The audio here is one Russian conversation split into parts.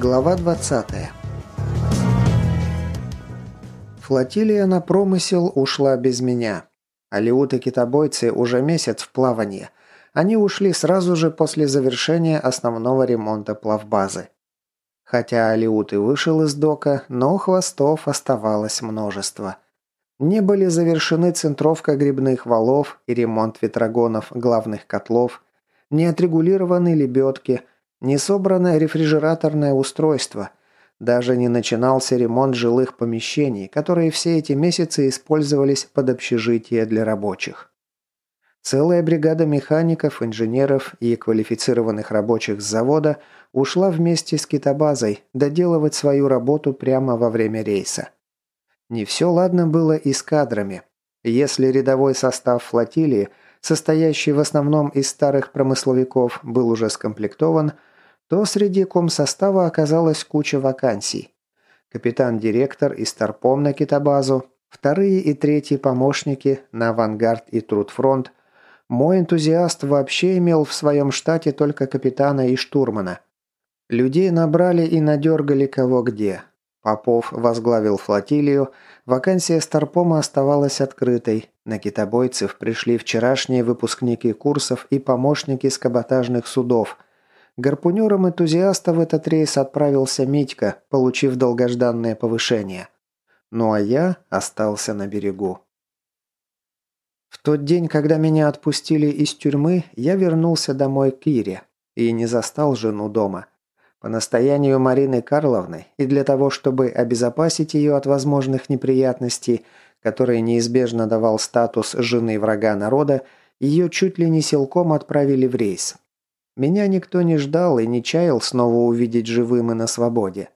Глава 20. Флотилия на промысел ушла без меня. Алиут и китобойцы уже месяц в плавании. Они ушли сразу же после завершения основного ремонта плавбазы. Хотя Алиут и вышел из дока, но хвостов оставалось множество. Не были завершены центровка грибных валов и ремонт ветрогонов главных котлов, не отрегулированы лебедки, не собрано рефрижераторное устройство, даже не начинался ремонт жилых помещений, которые все эти месяцы использовались под общежитие для рабочих. Целая бригада механиков, инженеров и квалифицированных рабочих с завода ушла вместе с китобазой доделывать свою работу прямо во время рейса. Не все ладно было и с кадрами. Если рядовой состав флотилии, состоящий в основном из старых промысловиков, был уже скомплектован, то среди комсостава оказалась куча вакансий. Капитан-директор и старпом на китобазу, вторые и третьи помощники на авангард и трудфронт. Мой энтузиаст вообще имел в своем штате только капитана и штурмана. Людей набрали и надергали кого где, Попов возглавил флотилию, вакансия старпома оставалась открытой. На китобойцев пришли вчерашние выпускники курсов и помощники с каботажных судов. Гарпунером энтузиаста в этот рейс отправился Митька, получив долгожданное повышение. Ну а я остался на берегу. В тот день, когда меня отпустили из тюрьмы, я вернулся домой к Ире и не застал жену дома. По настоянию Марины Карловны и для того, чтобы обезопасить ее от возможных неприятностей, которые неизбежно давал статус жены врага народа, ее чуть ли не силком отправили в рейс. Меня никто не ждал и не чаял снова увидеть живым и на свободе.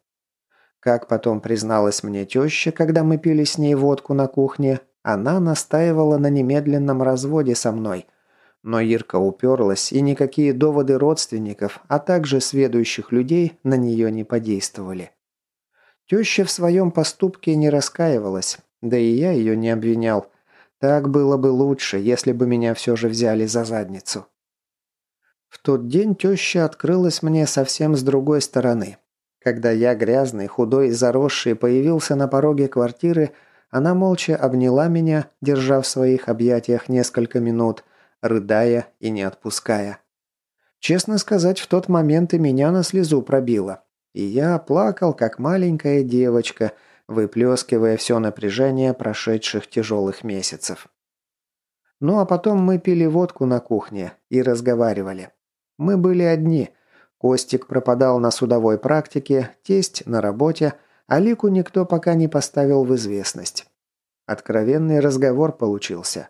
Как потом призналась мне теща, когда мы пили с ней водку на кухне, она настаивала на немедленном разводе со мной – но Ирка уперлась, и никакие доводы родственников, а также сведущих людей на нее не подействовали. Теща в своем поступке не раскаивалась, да и я ее не обвинял. Так было бы лучше, если бы меня все же взяли за задницу. В тот день теща открылась мне совсем с другой стороны. Когда я, грязный, худой и заросший, появился на пороге квартиры, она молча обняла меня, держа в своих объятиях несколько минут – рыдая и не отпуская. Честно сказать, в тот момент и меня на слезу пробило. И я плакал, как маленькая девочка, выплескивая все напряжение прошедших тяжелых месяцев. Ну а потом мы пили водку на кухне и разговаривали. Мы были одни. Костик пропадал на судовой практике, тесть на работе, а Лику никто пока не поставил в известность. Откровенный разговор получился.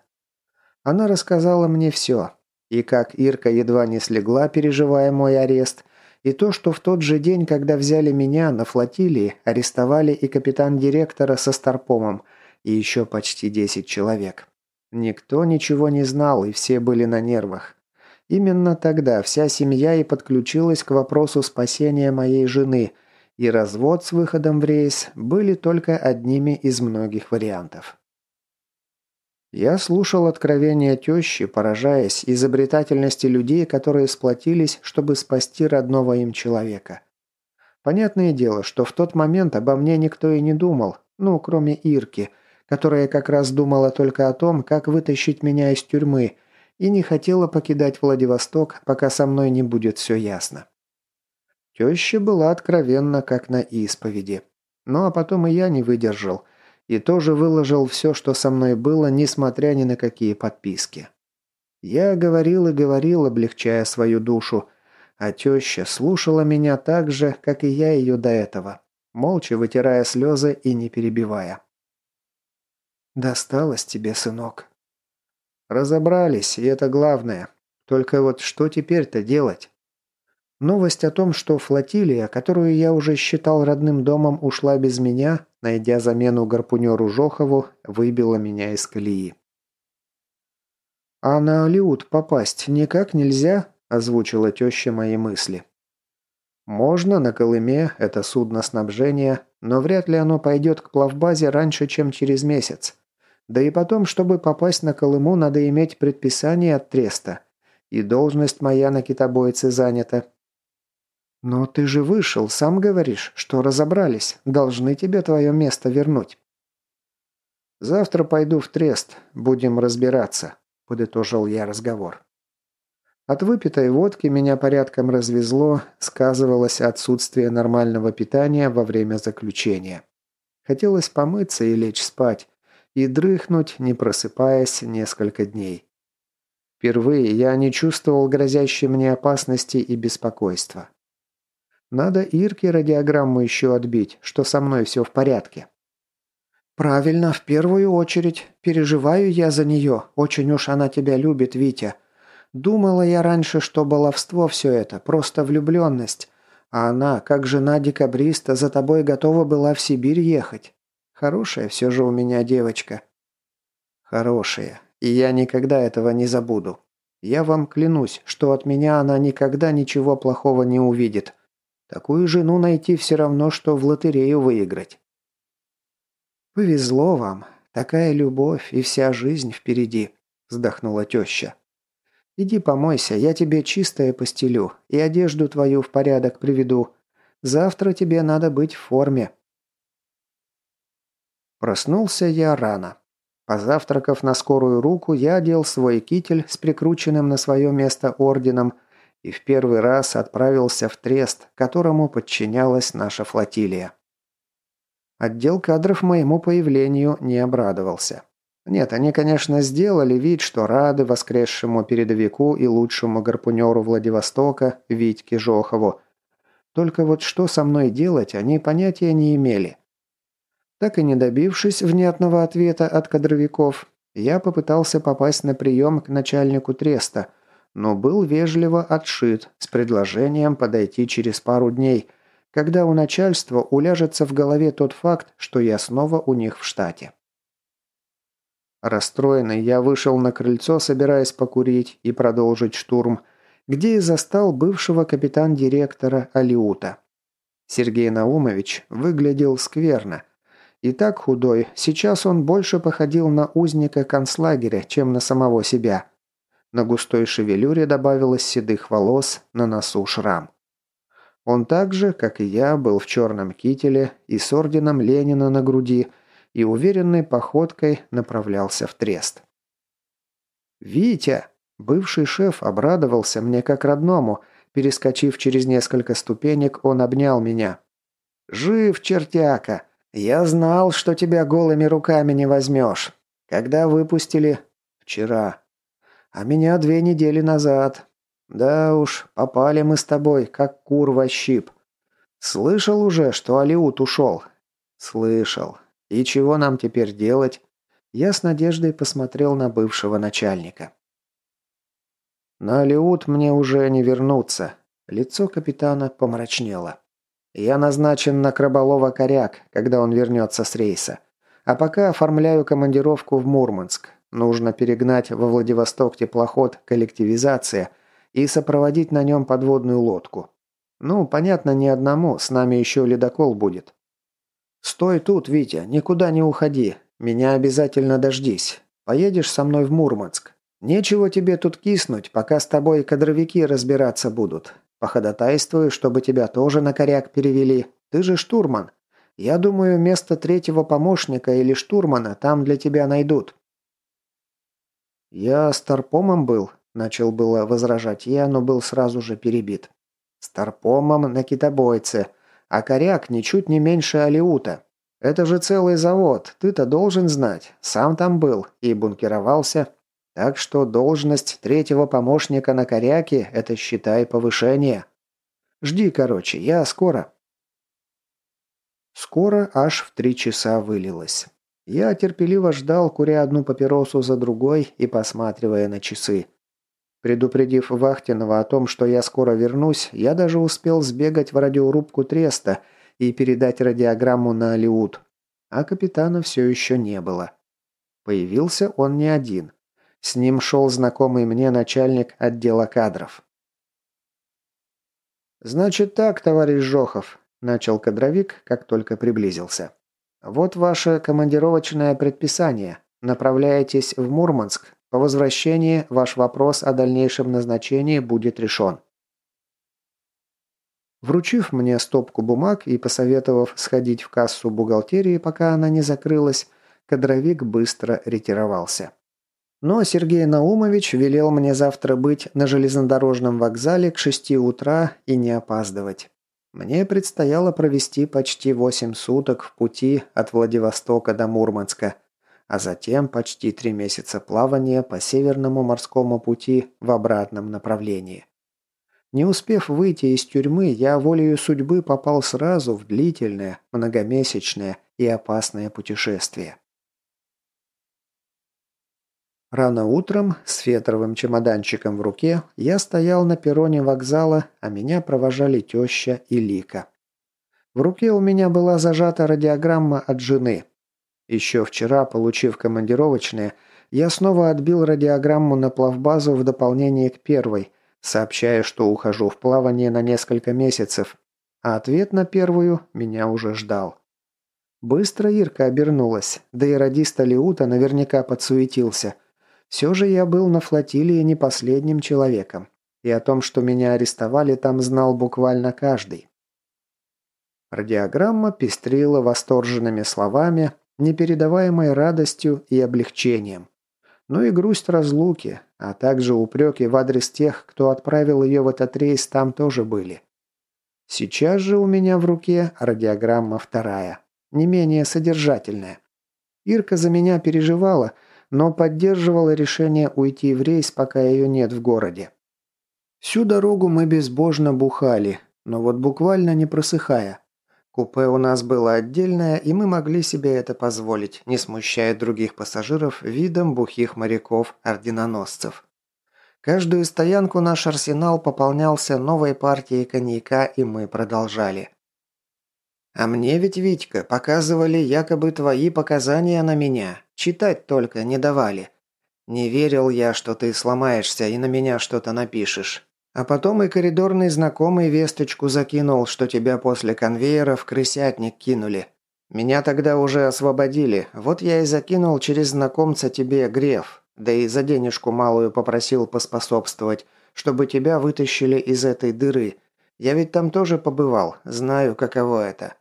Она рассказала мне все. И как Ирка едва не слегла, переживая мой арест, и то, что в тот же день, когда взяли меня на флотилии, арестовали и капитан-директора со Старпомом, и еще почти 10 человек. Никто ничего не знал, и все были на нервах. Именно тогда вся семья и подключилась к вопросу спасения моей жены, и развод с выходом в рейс были только одними из многих вариантов. Я слушал откровения тещи, поражаясь изобретательности людей, которые сплотились, чтобы спасти родного им человека. Понятное дело, что в тот момент обо мне никто и не думал, ну, кроме Ирки, которая как раз думала только о том, как вытащить меня из тюрьмы, и не хотела покидать Владивосток, пока со мной не будет все ясно. Теща была откровенна, как на исповеди. Ну а потом и я не выдержал – и тоже выложил все, что со мной было, несмотря ни на какие подписки. Я говорил и говорил, облегчая свою душу, а теща слушала меня так же, как и я ее до этого, молча вытирая слезы и не перебивая. «Досталось тебе, сынок». «Разобрались, и это главное. Только вот что теперь-то делать?» Новость о том, что флотилия, которую я уже считал родным домом, ушла без меня, найдя замену гарпунеру Жохову, выбила меня из колеи. «А на Алиут попасть никак нельзя?» – озвучила теща мои мысли. «Можно на Колыме, это судно снабжения, но вряд ли оно пойдет к плавбазе раньше, чем через месяц. Да и потом, чтобы попасть на Колыму, надо иметь предписание от Треста. И должность моя на китобойце занята. «Но ты же вышел, сам говоришь, что разобрались. Должны тебе твое место вернуть». «Завтра пойду в трест, будем разбираться», – подытожил я разговор. От выпитой водки меня порядком развезло, сказывалось отсутствие нормального питания во время заключения. Хотелось помыться и лечь спать, и дрыхнуть, не просыпаясь, несколько дней. Впервые я не чувствовал грозящей мне опасности и беспокойства. Надо Ирке радиограмму еще отбить, что со мной все в порядке. «Правильно, в первую очередь. Переживаю я за нее. Очень уж она тебя любит, Витя. Думала я раньше, что баловство все это, просто влюбленность. А она, как жена декабриста, за тобой готова была в Сибирь ехать. Хорошая все же у меня девочка». «Хорошая. И я никогда этого не забуду. Я вам клянусь, что от меня она никогда ничего плохого не увидит. Такую жену найти все равно, что в лотерею выиграть». «Повезло вам. Такая любовь и вся жизнь впереди», – вздохнула теща. «Иди помойся, я тебе чистое постелю и одежду твою в порядок приведу. Завтра тебе надо быть в форме». Проснулся я рано. Позавтракав на скорую руку, я одел свой китель с прикрученным на свое место орденом и в первый раз отправился в трест, которому подчинялась наша флотилия. Отдел кадров моему появлению не обрадовался. Нет, они, конечно, сделали вид, что рады воскресшему передовику и лучшему гарпунеру Владивостока Витьке Жохову. Только вот что со мной делать, они понятия не имели. Так и не добившись внятного ответа от кадровиков, я попытался попасть на прием к начальнику треста, но был вежливо отшит с предложением подойти через пару дней – когда у начальства уляжется в голове тот факт, что я снова у них в штате. Расстроенный, я вышел на крыльцо, собираясь покурить и продолжить штурм, где и застал бывшего капитан-директора Алиута. Сергей Наумович выглядел скверно. И так худой, сейчас он больше походил на узника концлагеря, чем на самого себя. На густой шевелюре добавилось седых волос, на носу шрам. Он так же, как и я, был в черном кителе и с орденом Ленина на груди и уверенной походкой направлялся в трест. «Витя!» Бывший шеф обрадовался мне как родному. Перескочив через несколько ступенек, он обнял меня. «Жив, чертяка! Я знал, что тебя голыми руками не возьмешь. Когда выпустили?» «Вчера. А меня две недели назад. «Да уж, попали мы с тобой, как кур во щип. Слышал уже, что Алиут ушел?» «Слышал. И чего нам теперь делать?» Я с надеждой посмотрел на бывшего начальника. «На Алиут мне уже не вернуться». Лицо капитана помрачнело. «Я назначен на Краболова коряк, когда он вернется с рейса. А пока оформляю командировку в Мурманск. Нужно перегнать во Владивосток теплоход «Коллективизация», и сопроводить на нем подводную лодку. Ну, понятно, не одному, с нами еще ледокол будет. Стой тут, Витя, никуда не уходи. Меня обязательно дождись. Поедешь со мной в Мурманск. Нечего тебе тут киснуть, пока с тобой кадровики разбираться будут. Походатайствую, чтобы тебя тоже на коряк перевели. Ты же штурман. Я думаю, место третьего помощника или штурмана там для тебя найдут. Я старпомом был, Начал было возражать я, но был сразу же перебит. Старпомом на китобойце, а коряк ничуть не меньше Алиута. Это же целый завод, ты-то должен знать. Сам там был и бункеровался. Так что должность третьего помощника на коряке – это, считай, повышение. Жди, короче, я скоро. Скоро аж в три часа вылилось. Я терпеливо ждал, куря одну папиросу за другой и посматривая на часы. Предупредив Вахтинова о том, что я скоро вернусь, я даже успел сбегать в радиорубку Треста и передать радиограмму на Алиут. А капитана все еще не было. Появился он не один. С ним шел знакомый мне начальник отдела кадров. «Значит так, товарищ Жохов», – начал кадровик, как только приблизился. «Вот ваше командировочное предписание. Направляетесь в Мурманск, по возвращении ваш вопрос о дальнейшем назначении будет решен. Вручив мне стопку бумаг и посоветовав сходить в кассу бухгалтерии, пока она не закрылась, кадровик быстро ретировался. Но Сергей Наумович велел мне завтра быть на железнодорожном вокзале к шести утра и не опаздывать. Мне предстояло провести почти восемь суток в пути от Владивостока до Мурманска, а затем почти три месяца плавания по Северному морскому пути в обратном направлении. Не успев выйти из тюрьмы, я волею судьбы попал сразу в длительное, многомесячное и опасное путешествие. Рано утром, с фетровым чемоданчиком в руке, я стоял на перроне вокзала, а меня провожали теща и Лика. В руке у меня была зажата радиограмма от жены. Еще вчера, получив командировочные, я снова отбил радиограмму на плавбазу в дополнение к первой, сообщая, что ухожу в плавание на несколько месяцев, а ответ на первую меня уже ждал. Быстро Ирка обернулась, да и радист Алиута наверняка подсуетился – все же я был на флотилии не последним человеком, и о том, что меня арестовали, там знал буквально каждый. Радиограмма пестрила восторженными словами, непередаваемой радостью и облегчением. Ну и грусть разлуки, а также упреки в адрес тех, кто отправил ее в этот рейс, там тоже были. Сейчас же у меня в руке радиограмма вторая, не менее содержательная. Ирка за меня переживала, но поддерживала решение уйти в рейс, пока ее нет в городе. Всю дорогу мы безбожно бухали, но вот буквально не просыхая. Купе у нас было отдельное, и мы могли себе это позволить, не смущая других пассажиров видом бухих моряков-орденоносцев. Каждую стоянку наш арсенал пополнялся новой партией коньяка, и мы продолжали. «А мне ведь, Витька, показывали якобы твои показания на меня. Читать только не давали. Не верил я, что ты сломаешься и на меня что-то напишешь. А потом и коридорный знакомый весточку закинул, что тебя после конвейера в крысятник кинули. Меня тогда уже освободили, вот я и закинул через знакомца тебе греф, да и за денежку малую попросил поспособствовать, чтобы тебя вытащили из этой дыры. Я ведь там тоже побывал, знаю, каково это.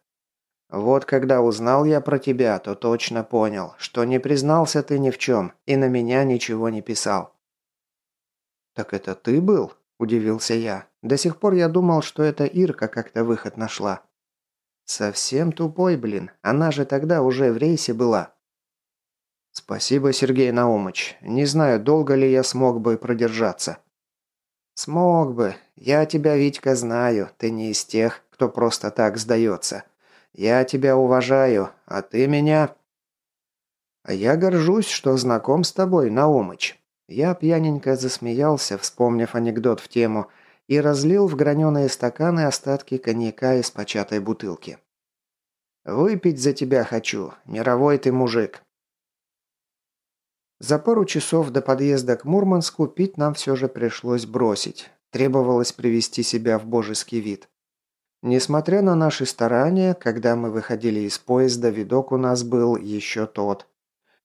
Вот когда узнал я про тебя, то точно понял, что не признался ты ни в чем и на меня ничего не писал». «Так это ты был?» – удивился я. До сих пор я думал, что это Ирка как-то выход нашла. «Совсем тупой, блин. Она же тогда уже в рейсе была». «Спасибо, Сергей Наумыч. Не знаю, долго ли я смог бы продержаться». «Смог бы. Я тебя, Витька, знаю. Ты не из тех, кто просто так сдается. Я тебя уважаю, а ты меня...» «А я горжусь, что знаком с тобой, Наумыч». Я пьяненько засмеялся, вспомнив анекдот в тему, и разлил в граненые стаканы остатки коньяка из початой бутылки. «Выпить за тебя хочу, мировой ты мужик». За пару часов до подъезда к Мурманску пить нам все же пришлось бросить. Требовалось привести себя в божеский вид. Несмотря на наши старания, когда мы выходили из поезда, видок у нас был еще тот.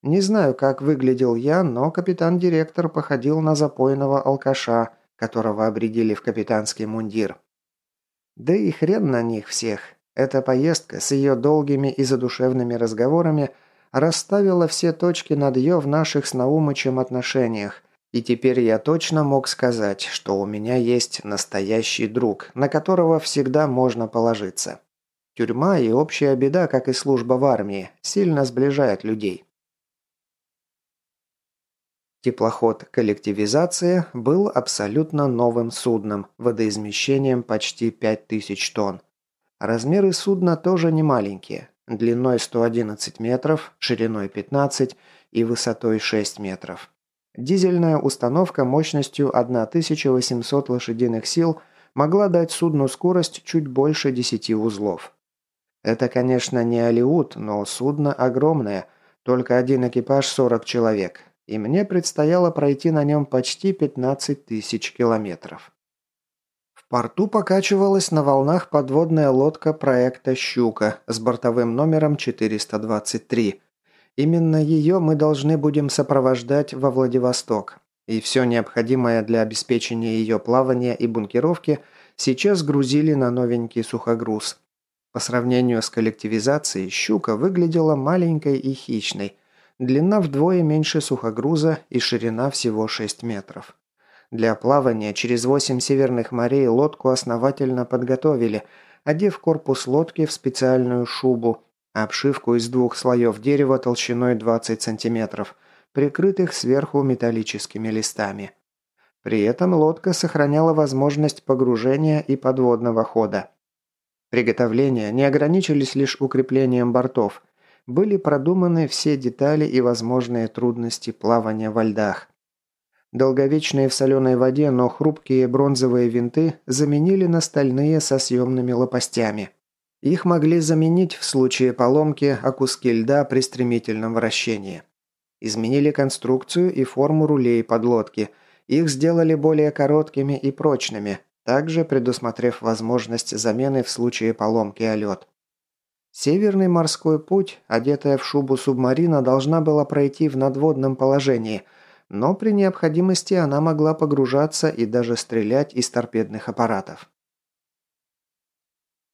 Не знаю, как выглядел я, но капитан-директор походил на запойного алкаша, которого обредили в капитанский мундир. Да и хрен на них всех. Эта поездка с ее долгими и задушевными разговорами расставила все точки над «ё» в наших с Наумычем отношениях, и теперь я точно мог сказать, что у меня есть настоящий друг, на которого всегда можно положиться. Тюрьма и общая беда, как и служба в армии, сильно сближает людей. Теплоход «Коллективизация» был абсолютно новым судном, водоизмещением почти 5000 тонн. Размеры судна тоже не маленькие, длиной 111 метров, шириной 15 и высотой 6 метров. Дизельная установка мощностью 1800 лошадиных сил могла дать судну скорость чуть больше 10 узлов. Это, конечно, не Алиут, но судно огромное, только один экипаж 40 человек, и мне предстояло пройти на нем почти 15 тысяч километров. В порту покачивалась на волнах подводная лодка проекта «Щука» с бортовым номером 423 – Именно ее мы должны будем сопровождать во Владивосток. и все необходимое для обеспечения ее плавания и бункеровки сейчас грузили на новенький сухогруз. По сравнению с коллективизацией, щука выглядела маленькой и хищной. Длина вдвое меньше сухогруза и ширина всего 6 метров. Для плавания через 8 северных морей лодку основательно подготовили, одев корпус лодки в специальную шубу, обшивку из двух слоев дерева толщиной 20 сантиметров, прикрытых сверху металлическими листами. При этом лодка сохраняла возможность погружения и подводного хода. Приготовления не ограничились лишь укреплением бортов. Были продуманы все детали и возможные трудности плавания во льдах. Долговечные в соленой воде, но хрупкие бронзовые винты заменили на стальные со съемными лопастями. Их могли заменить в случае поломки о куски льда при стремительном вращении. Изменили конструкцию и форму рулей подлодки. Их сделали более короткими и прочными, также предусмотрев возможность замены в случае поломки о лед. Северный морской путь, одетая в шубу субмарина, должна была пройти в надводном положении, но при необходимости она могла погружаться и даже стрелять из торпедных аппаратов.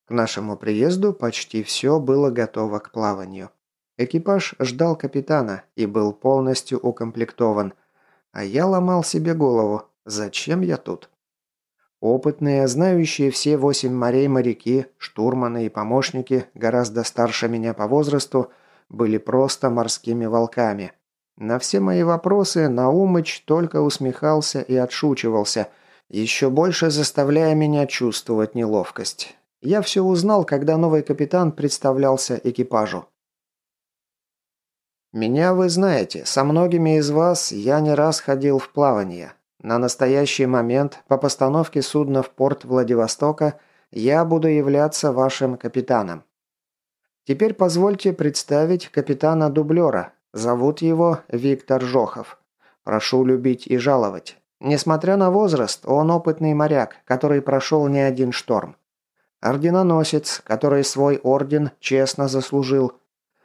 К нашему приезду почти все было готово к плаванию. Экипаж ждал капитана и был полностью укомплектован, а я ломал себе голову, зачем я тут? Опытные, знающие все восемь морей моряки, штурманы и помощники, гораздо старше меня по возрасту, были просто морскими волками. На все мои вопросы Наумыч только усмехался и отшучивался, еще больше заставляя меня чувствовать неловкость. Я все узнал, когда новый капитан представлялся экипажу. «Меня вы знаете, со многими из вас я не раз ходил в плавание. На настоящий момент по постановке судна в порт Владивостока я буду являться вашим капитаном. Теперь позвольте представить капитана-дублера. Зовут его Виктор Жохов. Прошу любить и жаловать. Несмотря на возраст, он опытный моряк, который прошел не один шторм. Орденоносец, который свой орден честно заслужил.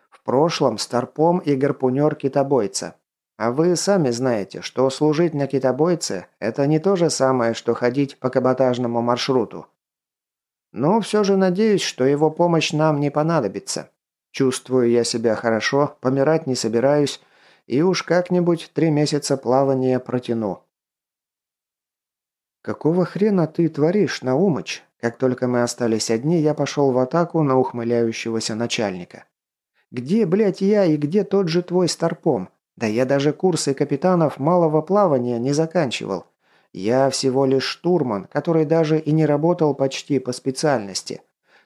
В прошлом старпом и гарпунер китобойца. А вы сами знаете, что служить на китобойце – это не то же самое, что ходить по каботажному маршруту. Но все же надеюсь, что его помощь нам не понадобится. Чувствую я себя хорошо, помирать не собираюсь, и уж как-нибудь три месяца плавания протяну. «Какого хрена ты творишь, Наумыч?» Как только мы остались одни, я пошел в атаку на ухмыляющегося начальника. «Где, блядь, я и где тот же твой старпом? Да я даже курсы капитанов малого плавания не заканчивал. Я всего лишь штурман, который даже и не работал почти по специальности.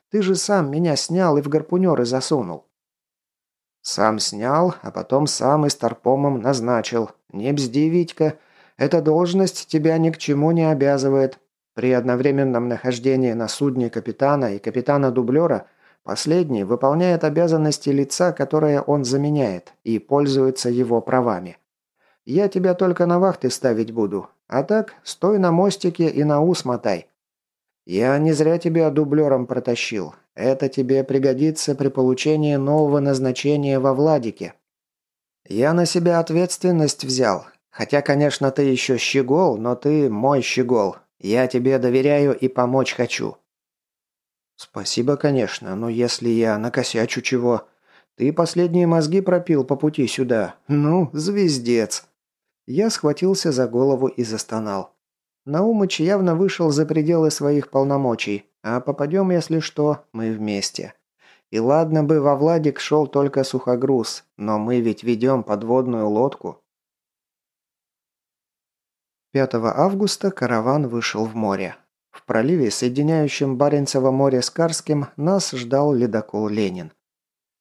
Ты же сам меня снял и в гарпунеры засунул. Сам снял, а потом сам и старпомом назначил. Не бзди, Витька. Эта должность тебя ни к чему не обязывает. При одновременном нахождении на судне капитана и капитана-дублера Последний выполняет обязанности лица, которое он заменяет, и пользуется его правами. Я тебя только на вахты ставить буду, а так стой на мостике и на ус мотай. Я не зря тебя дублером протащил. Это тебе пригодится при получении нового назначения во Владике. Я на себя ответственность взял. Хотя, конечно, ты еще щегол, но ты мой щегол. Я тебе доверяю и помочь хочу. «Спасибо, конечно, но если я накосячу чего...» «Ты последние мозги пропил по пути сюда. Ну, звездец!» Я схватился за голову и застонал. Наумыч явно вышел за пределы своих полномочий, а попадем, если что, мы вместе. И ладно бы во Владик шел только сухогруз, но мы ведь ведем подводную лодку. 5 августа караван вышел в море. В проливе, соединяющем Баренцево море с Карским, нас ждал ледокол «Ленин».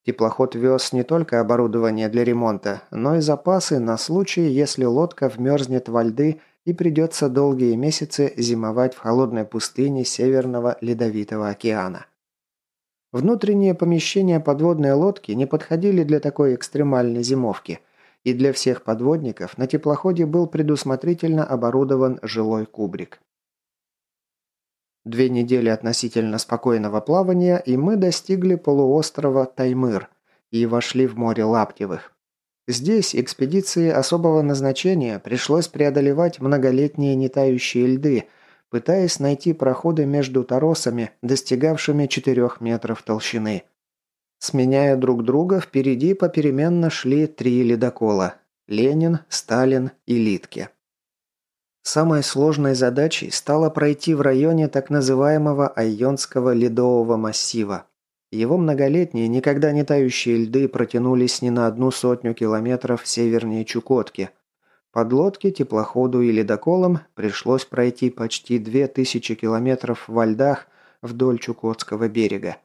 Теплоход вез не только оборудование для ремонта, но и запасы на случай, если лодка вмерзнет во льды и придется долгие месяцы зимовать в холодной пустыне Северного Ледовитого океана. Внутренние помещения подводной лодки не подходили для такой экстремальной зимовки, и для всех подводников на теплоходе был предусмотрительно оборудован жилой кубрик. Две недели относительно спокойного плавания, и мы достигли полуострова Таймыр и вошли в море Лаптевых. Здесь экспедиции особого назначения пришлось преодолевать многолетние нетающие льды, пытаясь найти проходы между торосами, достигавшими 4 метров толщины. Сменяя друг друга, впереди попеременно шли три ледокола – Ленин, Сталин и Литке. Самой сложной задачей стало пройти в районе так называемого Айонского ледового массива. Его многолетние, никогда не тающие льды протянулись не на одну сотню километров севернее Чукотки. Подлодке, теплоходу и ледоколам пришлось пройти почти 2000 километров во льдах вдоль Чукотского берега.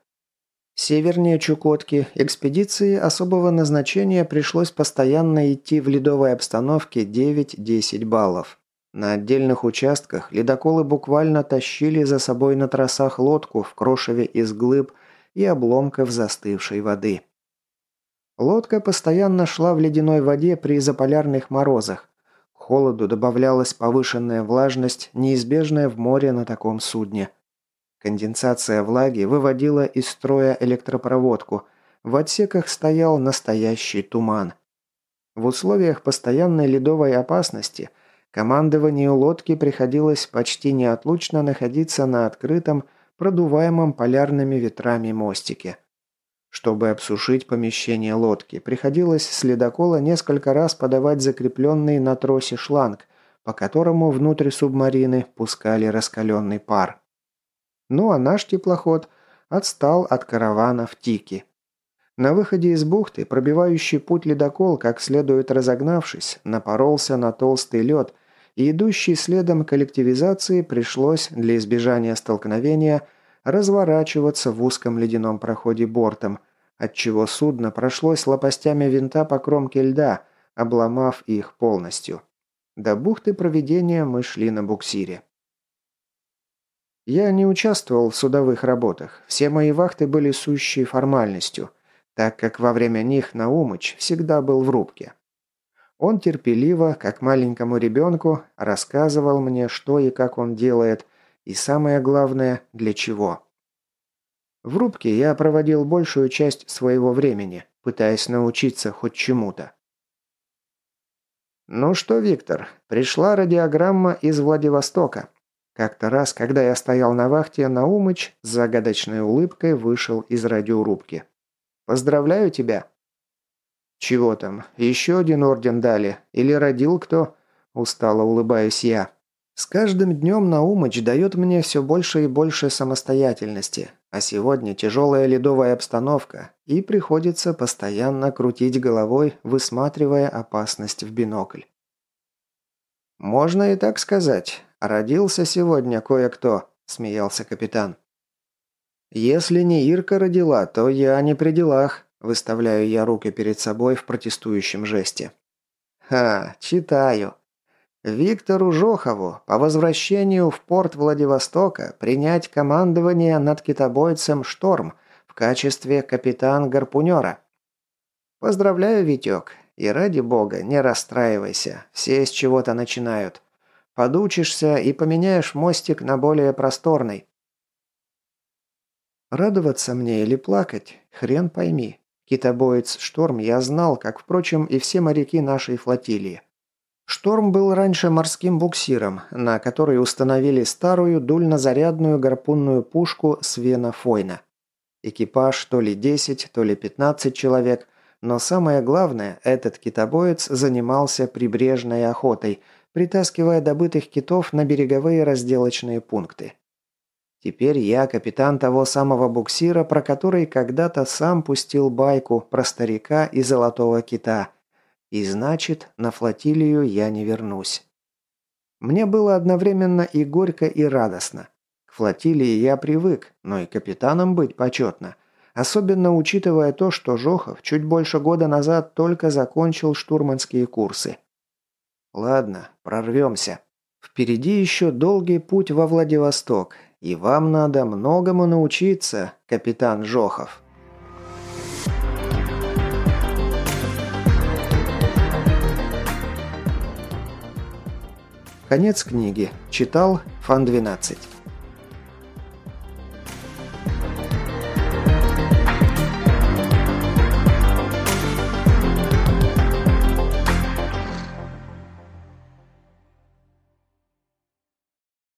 Севернее Чукотки экспедиции особого назначения пришлось постоянно идти в ледовой обстановке 9-10 баллов. На отдельных участках ледоколы буквально тащили за собой на тросах лодку в крошеве из глыб и обломков застывшей воды. Лодка постоянно шла в ледяной воде при заполярных морозах. К холоду добавлялась повышенная влажность, неизбежная в море на таком судне. Конденсация влаги выводила из строя электропроводку. В отсеках стоял настоящий туман. В условиях постоянной ледовой опасности – Командованию лодки приходилось почти неотлучно находиться на открытом, продуваемом полярными ветрами мостике. Чтобы обсушить помещение лодки, приходилось с ледокола несколько раз подавать закрепленный на тросе шланг, по которому внутрь субмарины пускали раскаленный пар. Ну а наш теплоход отстал от каравана в Тики. На выходе из бухты, пробивающий путь ледокол, как следует разогнавшись, напоролся на толстый лед – и идущей следом коллективизации пришлось для избежания столкновения разворачиваться в узком ледяном проходе бортом, отчего судно прошлось лопастями винта по кромке льда, обломав их полностью. До бухты проведения мы шли на буксире. Я не участвовал в судовых работах, все мои вахты были сущей формальностью, так как во время них Наумыч всегда был в рубке. Он терпеливо, как маленькому ребенку, рассказывал мне, что и как он делает, и самое главное, для чего. В рубке я проводил большую часть своего времени, пытаясь научиться хоть чему-то. «Ну что, Виктор, пришла радиограмма из Владивостока». Как-то раз, когда я стоял на вахте, Наумыч с загадочной улыбкой вышел из радиорубки. «Поздравляю тебя!» «Чего там? Еще один орден дали? Или родил кто?» Устало улыбаюсь я. С каждым днем Наумыч дает мне все больше и больше самостоятельности, а сегодня тяжелая ледовая обстановка, и приходится постоянно крутить головой, высматривая опасность в бинокль. «Можно и так сказать. Родился сегодня кое-кто», – смеялся капитан. «Если не Ирка родила, то я не при делах», Выставляю я руки перед собой в протестующем жесте. Ха, читаю. Виктору Жохову по возвращению в порт Владивостока принять командование над китобойцем «Шторм» в качестве капитан-гарпунера. Поздравляю, Витек. И ради бога, не расстраивайся. Все с чего-то начинают. Подучишься и поменяешь мостик на более просторный. Радоваться мне или плакать, хрен пойми. Китобоец «Шторм» я знал, как, впрочем, и все моряки нашей флотилии. «Шторм» был раньше морским буксиром, на который установили старую дульнозарядную гарпунную пушку Свена Фойна. Экипаж то ли 10, то ли 15 человек, но самое главное, этот китобоец занимался прибрежной охотой, притаскивая добытых китов на береговые разделочные пункты. Теперь я капитан того самого буксира, про который когда-то сам пустил байку про старика и золотого кита. И значит, на флотилию я не вернусь. Мне было одновременно и горько, и радостно. К флотилии я привык, но и капитаном быть почетно. Особенно учитывая то, что Жохов чуть больше года назад только закончил штурманские курсы. Ладно, прорвемся. Впереди еще долгий путь во Владивосток, и вам надо многому научиться, капитан Жохов. Конец книги. Читал Фан 12.